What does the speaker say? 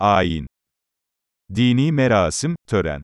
ayin, dini merasim, tören.